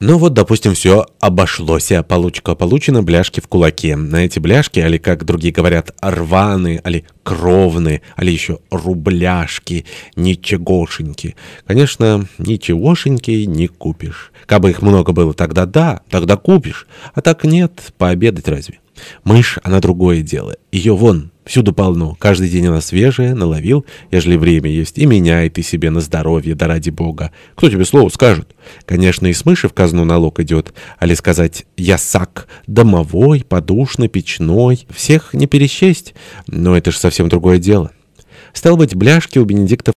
Ну вот, допустим, все обошлось, а получка получена, бляшки в кулаке. На эти бляшки, али, как другие говорят, рваны, али кровные, али еще рубляшки, ничегошеньки. Конечно, ничегошеньки не купишь. Кабы их много было, тогда да, тогда купишь. А так нет, пообедать разве? Мышь, она другое дело. Ее вон... Всюду полно. Каждый день она свежая, наловил, ежели время есть, и меняй ты себе на здоровье, да ради бога. Кто тебе слово скажет? Конечно, и с мыши в казну налог идет, а ли сказать «ясак», домовой, подушный, печной, всех не пересчесть, но это же совсем другое дело. Стало быть, бляшки у Бенедиктов